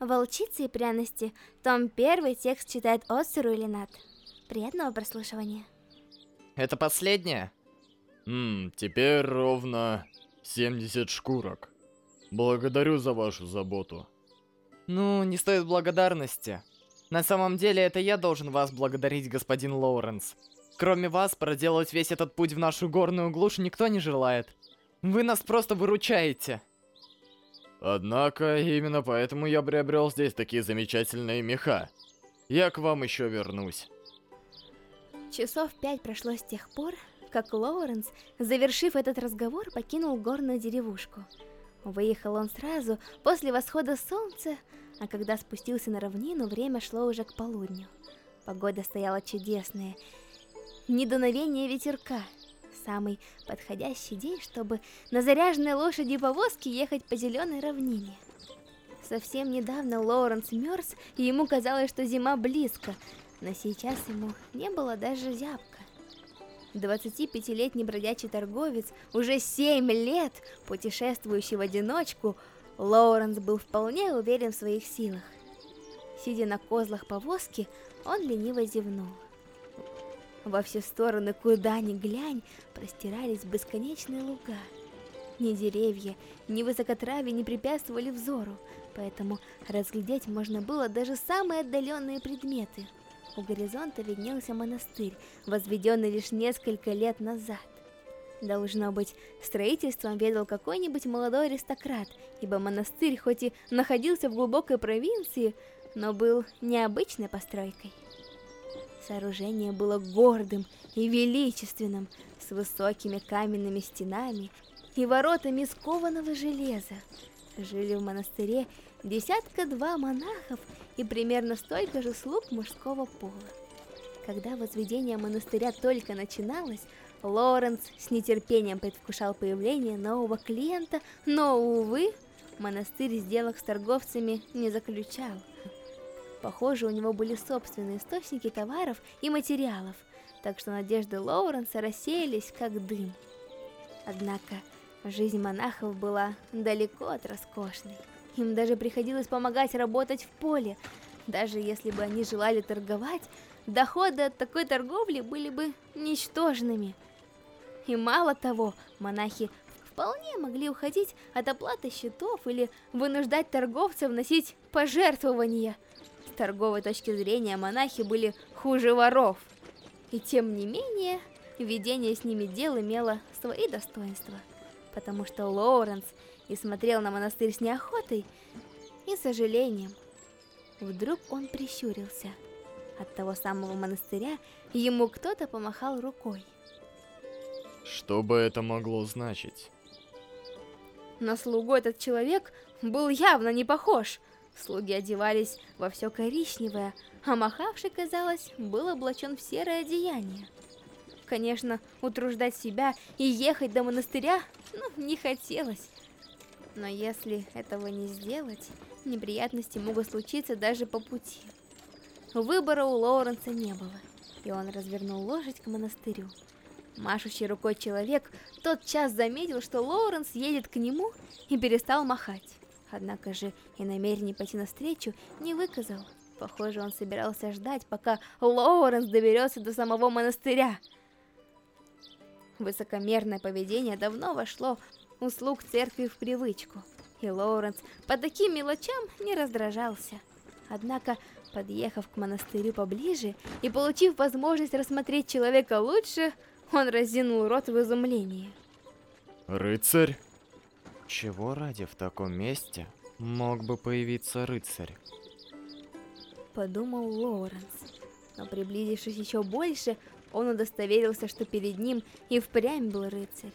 Волчицы и пряности. Том 1, текст читает Осуру или Нат. Приятного прослушивания. Это последнее? Ммм, теперь ровно 70 шкурок. Благодарю за вашу заботу. Ну, не стоит благодарности. На самом деле, это я должен вас благодарить, господин Лоуренс. Кроме вас, проделать весь этот путь в нашу горную глушь никто не желает. Вы нас просто выручаете. Однако, именно поэтому я приобрел здесь такие замечательные меха. Я к вам еще вернусь. Часов пять прошло с тех пор, как Лоуренс, завершив этот разговор, покинул горную деревушку. Выехал он сразу после восхода солнца, а когда спустился на равнину, время шло уже к полудню. Погода стояла чудесная. Недуновение ветерка. Самый подходящий день, чтобы на заряженной лошади повозке ехать по зеленой равнине. Совсем недавно Лоуренс мерз, и ему казалось, что зима близко, но сейчас ему не было даже зябко. 25-летний бродячий торговец, уже 7 лет путешествующий в одиночку, Лоуренс был вполне уверен в своих силах. Сидя на козлах повозки, он лениво зевнул. Во все стороны, куда ни глянь, простирались бесконечные луга. Ни деревья, ни высокотравие не препятствовали взору, поэтому разглядеть можно было даже самые отдаленные предметы. У горизонта виднелся монастырь, возведенный лишь несколько лет назад. Должно быть, строительством ведал какой-нибудь молодой аристократ, ибо монастырь хоть и находился в глубокой провинции, но был необычной постройкой. Сооружение было гордым и величественным, с высокими каменными стенами и воротами из кованого железа. Жили в монастыре десятка-два монахов и примерно столько же слуг мужского пола. Когда возведение монастыря только начиналось, Лоренс с нетерпением предвкушал появление нового клиента, но, увы, монастырь сделок с торговцами не заключал. Похоже, у него были собственные источники товаров и материалов, так что надежды Лоуренса рассеялись как дым. Однако, жизнь монахов была далеко от роскошной. Им даже приходилось помогать работать в поле. Даже если бы они желали торговать, доходы от такой торговли были бы ничтожными. И мало того, монахи вполне могли уходить от оплаты счетов или вынуждать торговцев вносить пожертвования – торговой точки зрения монахи были хуже воров. И тем не менее, ведение с ними дел имело свои достоинства, потому что Лоуренс и смотрел на монастырь с неохотой и сожалением. Вдруг он прищурился. От того самого монастыря ему кто-то помахал рукой. Что бы это могло значить? На слугу этот человек был явно не похож. Слуги одевались во все коричневое, а махавший, казалось, был облачен в серое одеяние. Конечно, утруждать себя и ехать до монастыря, ну, не хотелось. Но если этого не сделать, неприятности могут случиться даже по пути. Выбора у Лоуренса не было, и он развернул лошадь к монастырю. Машущий рукой человек тот час заметил, что Лоуренс едет к нему и перестал махать. Однако же и намерение пойти навстречу не выказал. Похоже, он собирался ждать, пока Лоуренс доберется до самого монастыря. Высокомерное поведение давно вошло у слуг церкви в привычку, и Лоуренс по таким мелочам не раздражался. Однако, подъехав к монастырю поближе и получив возможность рассмотреть человека лучше, он разинул рот в изумлении. Рыцарь? Чего ради в таком месте мог бы появиться рыцарь? Подумал Лоуренс. Но приблизившись еще больше, он удостоверился, что перед ним и впрямь был рыцарь.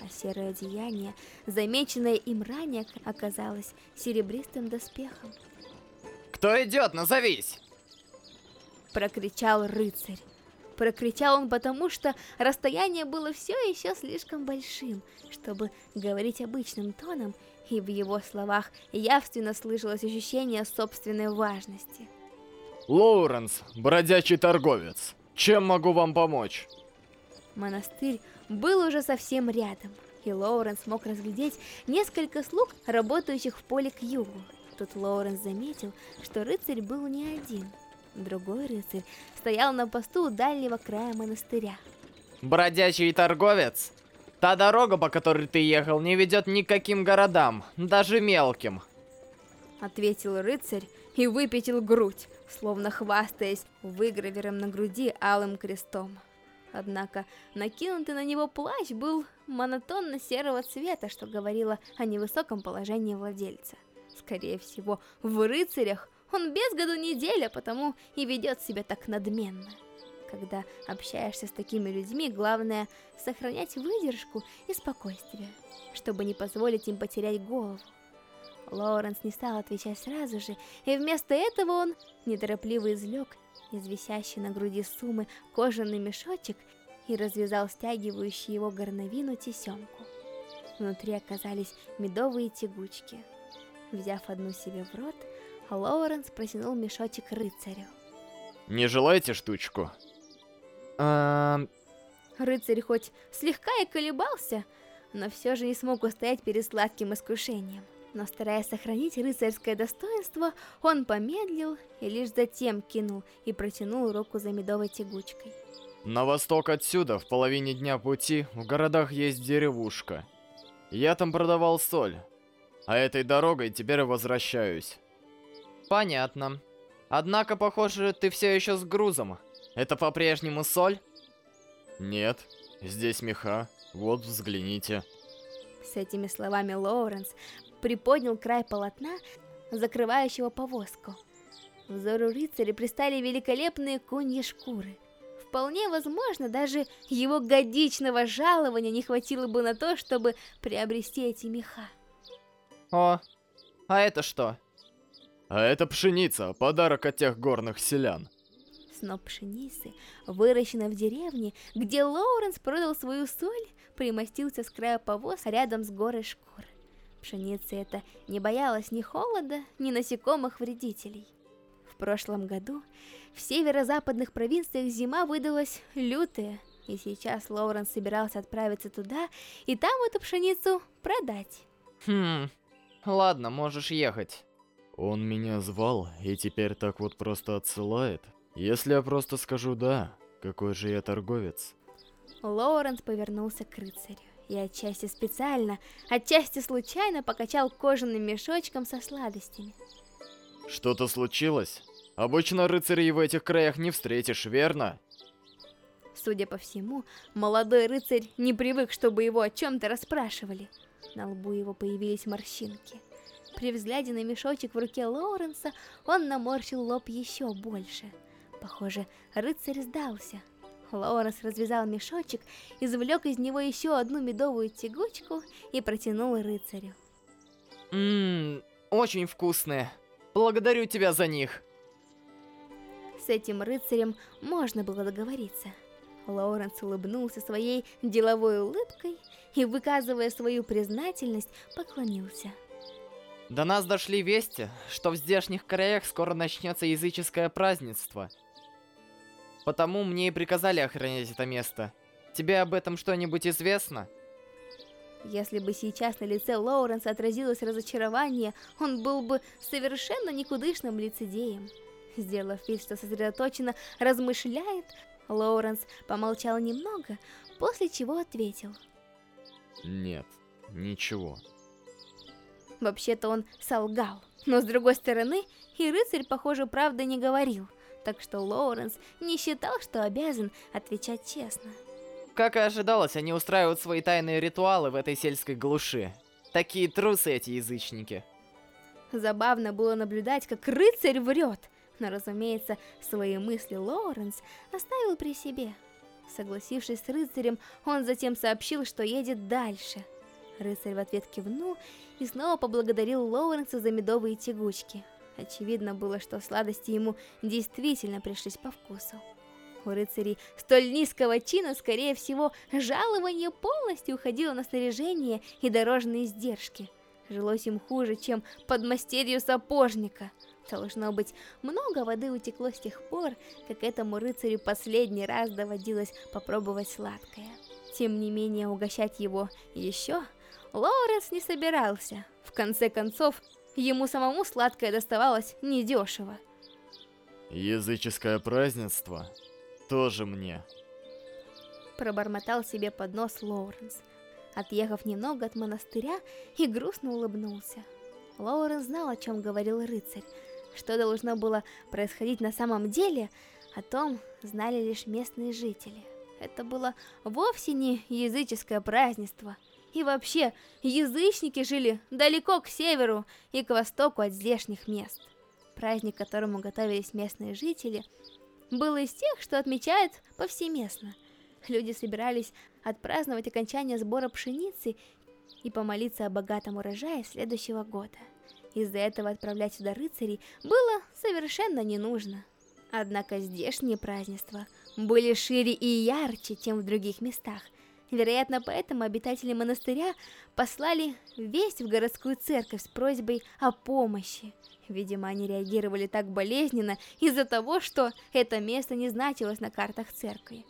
А серое одеяние, замеченное им ранее, оказалось серебристым доспехом. «Кто идет? Назовись!» Прокричал рыцарь. Прокричал он потому, что расстояние было все еще слишком большим, чтобы говорить обычным тоном, и в его словах явственно слышалось ощущение собственной важности. Лоуренс, бродячий торговец, чем могу вам помочь? Монастырь был уже совсем рядом, и Лоуренс мог разглядеть несколько слуг, работающих в поле к югу. Тут Лоуренс заметил, что рыцарь был не один. Другой рыцарь стоял на посту у дальнего края монастыря. Бродячий торговец? Та дорога, по которой ты ехал, не ведет ни к каким городам, даже мелким. Ответил рыцарь и выпятил грудь, словно хвастаясь выгравером на груди алым крестом. Однако накинутый на него плащ был монотонно-серого цвета, что говорило о невысоком положении владельца. Скорее всего, в рыцарях он без году неделя, потому и ведет себя так надменно. Когда общаешься с такими людьми, главное сохранять выдержку и спокойствие, чтобы не позволить им потерять голову. Лоуренс не стал отвечать сразу же, и вместо этого он неторопливо извлек из висящей на груди суммы кожаный мешочек и развязал стягивающий его горновину тесемку. Внутри оказались медовые тягучки. Взяв одну себе в рот, Лоуренс протянул мешочек рыцарю. Не желаете штучку? Эм... Рыцарь хоть слегка и колебался, но все же не смог устоять перед сладким искушением. Но стараясь сохранить рыцарское достоинство, он помедлил и лишь затем кинул и протянул руку за медовой тягучкой. На восток отсюда, в половине дня пути, в городах есть деревушка. Я там продавал соль, а этой дорогой теперь возвращаюсь. Понятно. Однако, похоже, ты все еще с грузом. Это по-прежнему соль? Нет, здесь меха. Вот, взгляните. С этими словами Лоуренс приподнял край полотна, закрывающего повозку. Взору рыцаря пристали великолепные коньи шкуры. Вполне возможно, даже его годичного жалования не хватило бы на то, чтобы приобрести эти меха. О, а это что? А это пшеница, подарок от тех горных селян. Сноп пшеницы, выращенный в деревне, где Лоуренс продал свою соль, примостился с края повоза рядом с горой шкур. Пшеница эта не боялась ни холода, ни насекомых-вредителей. В прошлом году в северо-западных провинциях зима выдалась лютая, и сейчас Лоуренс собирался отправиться туда и там эту пшеницу продать. Хм, ладно, можешь ехать. Он меня звал и теперь так вот просто отсылает. Если я просто скажу «да», какой же я торговец? Лоуренс повернулся к рыцарю и отчасти специально, отчасти случайно покачал кожаным мешочком со сладостями. Что-то случилось? Обычно рыцарей в этих краях не встретишь, верно? Судя по всему, молодой рыцарь не привык, чтобы его о чем-то расспрашивали. На лбу его появились морщинки. При взгляде на мешочек в руке Лоуренса он наморщил лоб еще больше. Похоже, рыцарь сдался. Лоуренс развязал мешочек, извлек из него еще одну медовую тягучку и протянул рыцарю. Ммм, очень вкусные. Благодарю тебя за них. С этим рыцарем можно было договориться. Лоуренс улыбнулся своей деловой улыбкой и, выказывая свою признательность, поклонился. До нас дошли вести, что в здешних краях скоро начнется языческое празднество – Потому мне и приказали охранять это место. Тебе об этом что-нибудь известно? Если бы сейчас на лице Лоуренса отразилось разочарование, он был бы совершенно никудышным лицедеем. Сделав вид, что сосредоточенно размышляет, Лоуренс помолчал немного, после чего ответил. Нет, ничего. Вообще-то он солгал, но с другой стороны, и рыцарь, похоже, правда не говорил – так что Лоуренс не считал, что обязан отвечать честно. Как и ожидалось, они устраивают свои тайные ритуалы в этой сельской глуши. Такие трусы эти язычники. Забавно было наблюдать, как рыцарь врет, но, разумеется, свои мысли Лоуренс оставил при себе. Согласившись с рыцарем, он затем сообщил, что едет дальше. Рыцарь в ответ кивнул и снова поблагодарил Лоуренса за медовые тягучки. Очевидно было, что сладости ему действительно пришлись по вкусу. У рыцарей столь низкого чина, скорее всего, жалование полностью уходило на снаряжение и дорожные издержки. Жилось им хуже, чем под мастерью сапожника. Должно быть, много воды утекло с тех пор, как этому рыцарю последний раз доводилось попробовать сладкое. Тем не менее, угощать его еще Лоуренс не собирался. В конце концов, ему самому сладкое доставалось недешево. Языческое празднество тоже мне. Пробормотал себе под нос Лоуренс, отъехав немного от монастыря и грустно улыбнулся. Лоуренс знал, о чем говорил рыцарь. Что должно было происходить на самом деле, о том знали лишь местные жители. Это было вовсе не языческое празднество. И вообще, язычники жили далеко к северу и к востоку от здешних мест. Праздник, которому готовились местные жители, был из тех, что отмечают повсеместно. Люди собирались отпраздновать окончание сбора пшеницы и помолиться о богатом урожае следующего года. Из-за этого отправлять сюда рыцарей было совершенно не нужно. Однако здешние празднества были шире и ярче, чем в других местах. Вероятно, поэтому обитатели монастыря послали весть в городскую церковь с просьбой о помощи. Видимо, они реагировали так болезненно из-за того, что это место не значилось на картах церкви.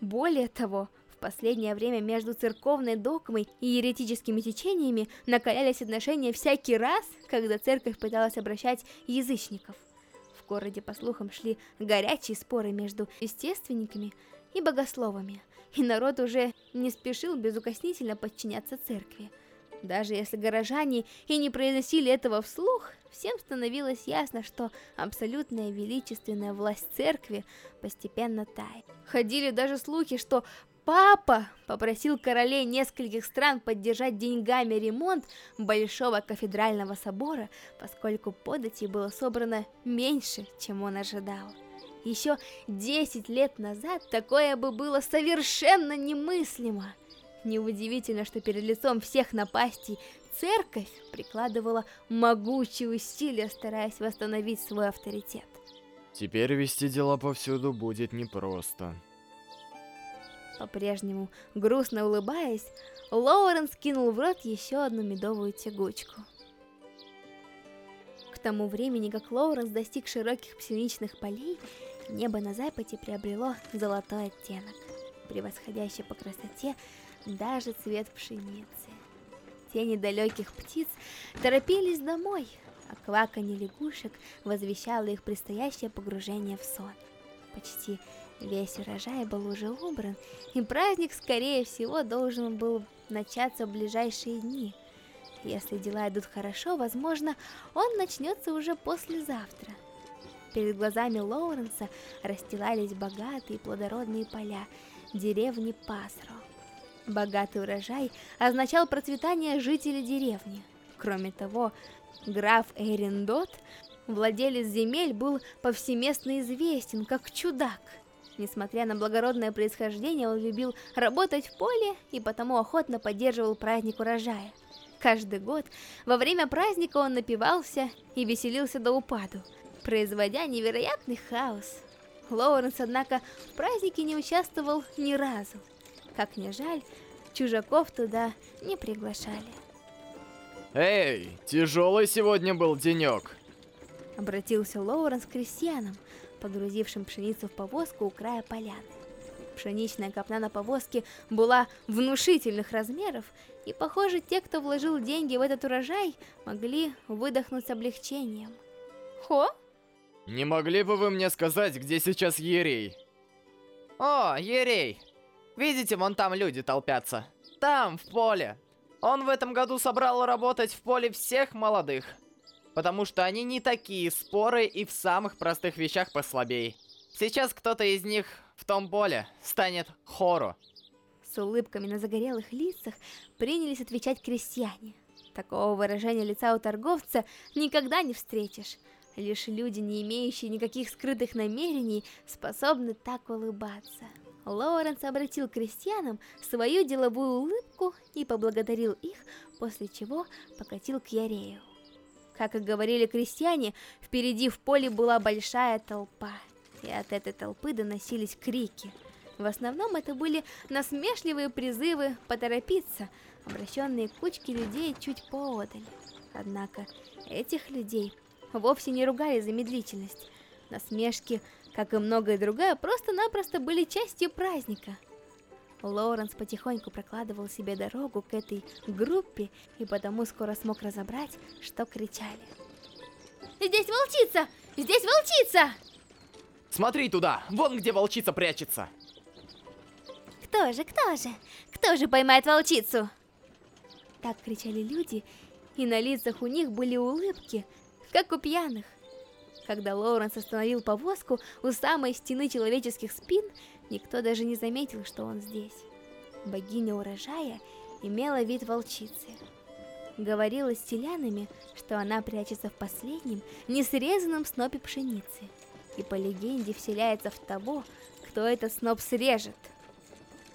Более того, в последнее время между церковной догмой и еретическими течениями накалялись отношения всякий раз, когда церковь пыталась обращать язычников. В городе, по слухам, шли горячие споры между естественниками и богословами, и народ уже не спешил безукоснительно подчиняться церкви. Даже если горожане и не произносили этого вслух, всем становилось ясно, что абсолютная величественная власть церкви постепенно тает. Ходили даже слухи, что Папа попросил королей нескольких стран поддержать деньгами ремонт Большого кафедрального собора, поскольку податей было собрано меньше, чем он ожидал. Еще 10 лет назад такое бы было совершенно немыслимо. Неудивительно, что перед лицом всех напастей церковь прикладывала могучие усилия, стараясь восстановить свой авторитет. Теперь вести дела повсюду будет непросто. По-прежнему, грустно улыбаясь, Лоуренс кинул в рот еще одну медовую тягучку. К тому времени, как Лоуренс достиг широких пшеничных полей, небо на западе приобрело золотой оттенок, превосходящий по красоте даже цвет пшеницы. Тени далеких птиц торопились домой, а кваканье лягушек возвещало их предстоящее погружение в сон. Почти Весь урожай был уже убран, и праздник, скорее всего, должен был начаться в ближайшие дни. Если дела идут хорошо, возможно, он начнется уже послезавтра. Перед глазами Лоуренса расстилались богатые плодородные поля деревни Пасро. Богатый урожай означал процветание жителей деревни. Кроме того, граф Эриндот, владелец земель, был повсеместно известен как чудак – Несмотря на благородное происхождение, он любил работать в поле и потому охотно поддерживал праздник урожая. Каждый год во время праздника он напивался и веселился до упаду, производя невероятный хаос. Лоуренс, однако, в празднике не участвовал ни разу. Как ни жаль, чужаков туда не приглашали. Эй, тяжелый сегодня был денек. Обратился Лоуренс к крестьянам, погрузившим пшеницу в повозку у края поляны. Пшеничная копна на повозке была внушительных размеров, и, похоже, те, кто вложил деньги в этот урожай, могли выдохнуть с облегчением. Хо? Не могли бы вы мне сказать, где сейчас Ерей? О, Ерей! Видите, вон там люди толпятся. Там, в поле. Он в этом году собрал работать в поле всех молодых. Потому что они не такие споры и в самых простых вещах послабей. Сейчас кто-то из них в том поле станет хору. С улыбками на загорелых лицах принялись отвечать крестьяне. Такого выражения лица у торговца никогда не встретишь. Лишь люди, не имеющие никаких скрытых намерений, способны так улыбаться. Лоуренс обратил к крестьянам свою деловую улыбку и поблагодарил их, после чего покатил к Ярею. Как и говорили крестьяне, впереди в поле была большая толпа, и от этой толпы доносились крики. В основном это были насмешливые призывы поторопиться, обращенные к кучке людей чуть поодаль. Однако этих людей вовсе не ругали за медлительность. Насмешки, как и многое другое, просто-напросто были частью праздника. Лоуренс потихоньку прокладывал себе дорогу к этой группе и потому скоро смог разобрать, что кричали. «Здесь волчица! Здесь волчица!» Смотри туда! Вон где волчица прячется! Кто же, кто же? Кто же поймает волчицу? Так кричали люди, и на лицах у них были улыбки, как у пьяных. Когда Лоуренс остановил повозку у самой стены человеческих спин, Никто даже не заметил, что он здесь. Богиня урожая имела вид волчицы. Говорила с селянами, что она прячется в последнем, несрезанном снопе пшеницы. И по легенде вселяется в того, кто этот сноп срежет.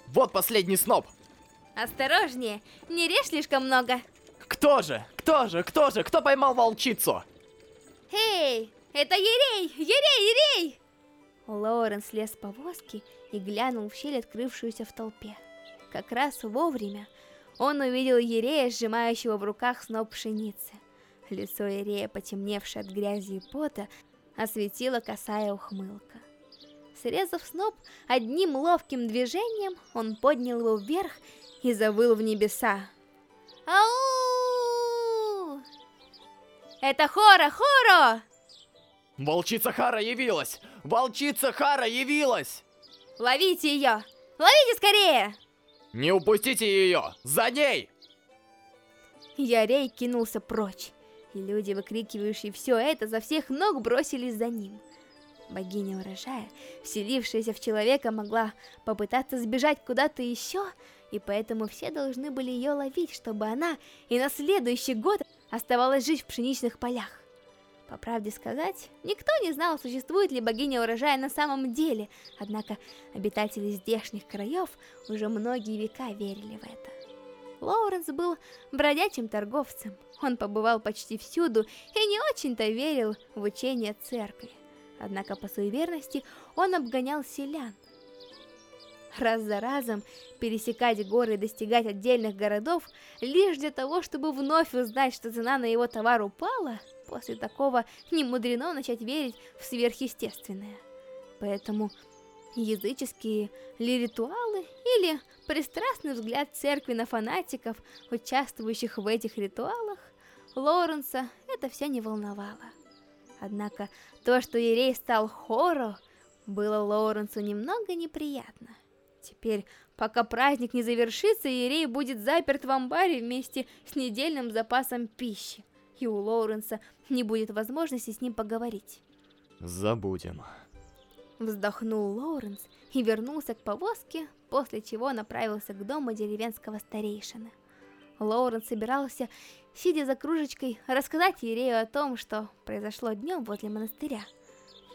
Вот последний сноп! Осторожнее, не режь слишком много. Кто же? Кто же? Кто же? Кто поймал волчицу? Это Ерей! Ерей, Ерей! Лоуренс слез с повозки и глянул в щель, открывшуюся в толпе. Как раз вовремя он увидел Ерея, сжимающего в руках сноп пшеницы. Лицо Ерея, потемневшее от грязи и пота, осветила косая ухмылка. Срезав сноп, одним ловким движением он поднял его вверх и завыл в небеса. Ау! Это Хора, Хоро! Волчица Хара явилась! Волчица Хара явилась! Ловите ее! Ловите скорее! Не упустите ее! За ней! Ярей кинулся прочь, и люди, выкрикивающие все это, за всех ног бросились за ним. Богиня урожая, вселившаяся в человека, могла попытаться сбежать куда-то еще, и поэтому все должны были ее ловить, чтобы она и на следующий год оставалась жить в пшеничных полях. По правде сказать, никто не знал, существует ли богиня урожая на самом деле, однако обитатели здешних краев уже многие века верили в это. Лоуренс был бродячим торговцем, он побывал почти всюду и не очень-то верил в учение церкви. Однако по суеверности он обгонял селян. Раз за разом пересекать горы и достигать отдельных городов лишь для того, чтобы вновь узнать, что цена на его товар упала – После такого не мудрено начать верить в сверхъестественное. Поэтому языческие ли ритуалы или пристрастный взгляд церкви на фанатиков, участвующих в этих ритуалах, Лоренса это все не волновало. Однако то, что Ерей стал Хоро, было Лоуренсу немного неприятно. Теперь, пока праздник не завершится, Ерей будет заперт в амбаре вместе с недельным запасом пищи и у Лоуренса не будет возможности с ним поговорить. Забудем. Вздохнул Лоуренс и вернулся к повозке, после чего направился к дому деревенского старейшины. Лоуренс собирался, сидя за кружечкой, рассказать Ирею о том, что произошло днем возле монастыря.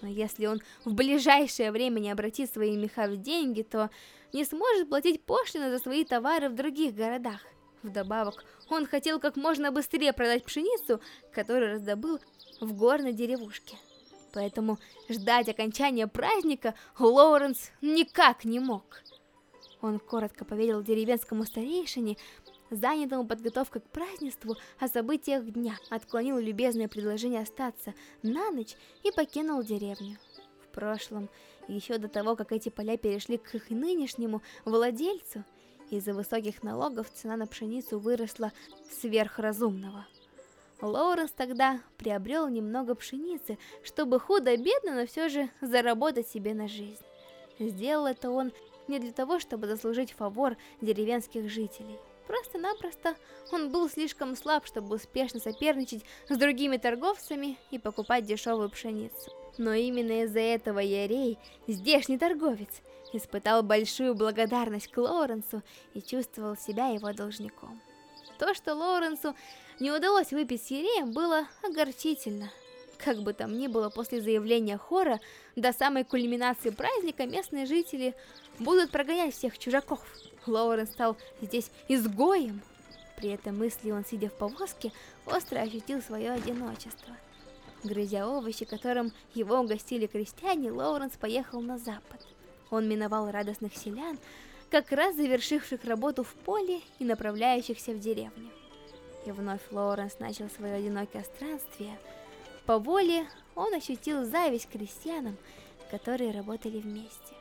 Но если он в ближайшее время не обратит свои меха в деньги, то не сможет платить пошлины за свои товары в других городах. Вдобавок, он хотел как можно быстрее продать пшеницу, которую раздобыл в горной деревушке. Поэтому ждать окончания праздника Лоуренс никак не мог. Он коротко поведал деревенскому старейшине, занятому подготовкой к празднеству, о событиях дня, отклонил любезное предложение остаться на ночь и покинул деревню. В прошлом, еще до того, как эти поля перешли к их нынешнему владельцу, из-за высоких налогов цена на пшеницу выросла сверхразумного. Лоуренс тогда приобрел немного пшеницы, чтобы худо-бедно, но все же заработать себе на жизнь. Сделал это он не для того, чтобы заслужить фавор деревенских жителей. Просто-напросто он был слишком слаб, чтобы успешно соперничать с другими торговцами и покупать дешевую пшеницу. Но именно из-за этого Ярей, здешний торговец, испытал большую благодарность к Лоуренсу и чувствовал себя его должником. То, что Лоуренсу не удалось выпить с было огорчительно. Как бы там ни было, после заявления хора, до самой кульминации праздника местные жители будут прогонять всех чужаков. Лоуренс стал здесь изгоем. При этой мысли он, сидя в повозке, остро ощутил свое одиночество. Грызя овощи, которым его угостили крестьяне, Лоуренс поехал на запад. Он миновал радостных селян, как раз завершивших работу в поле и направляющихся в деревню. И вновь Лоуренс начал свое одинокое странствие. По воле он ощутил зависть к крестьянам, которые работали вместе.